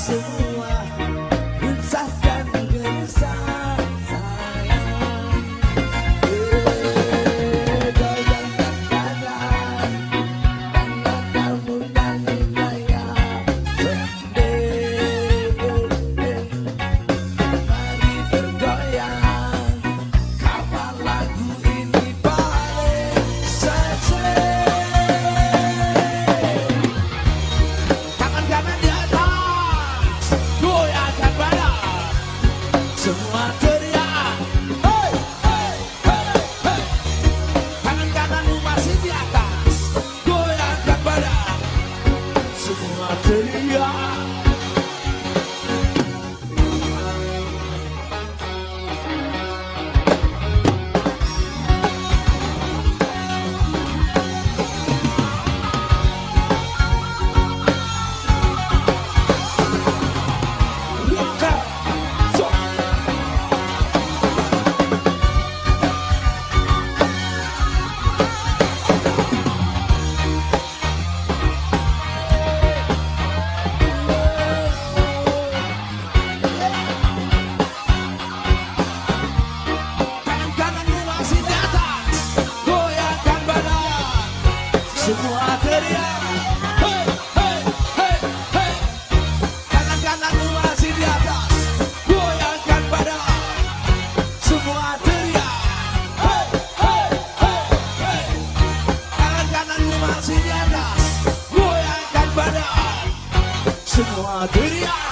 so Semua teriak di atas Goyangkan badan Semua teriak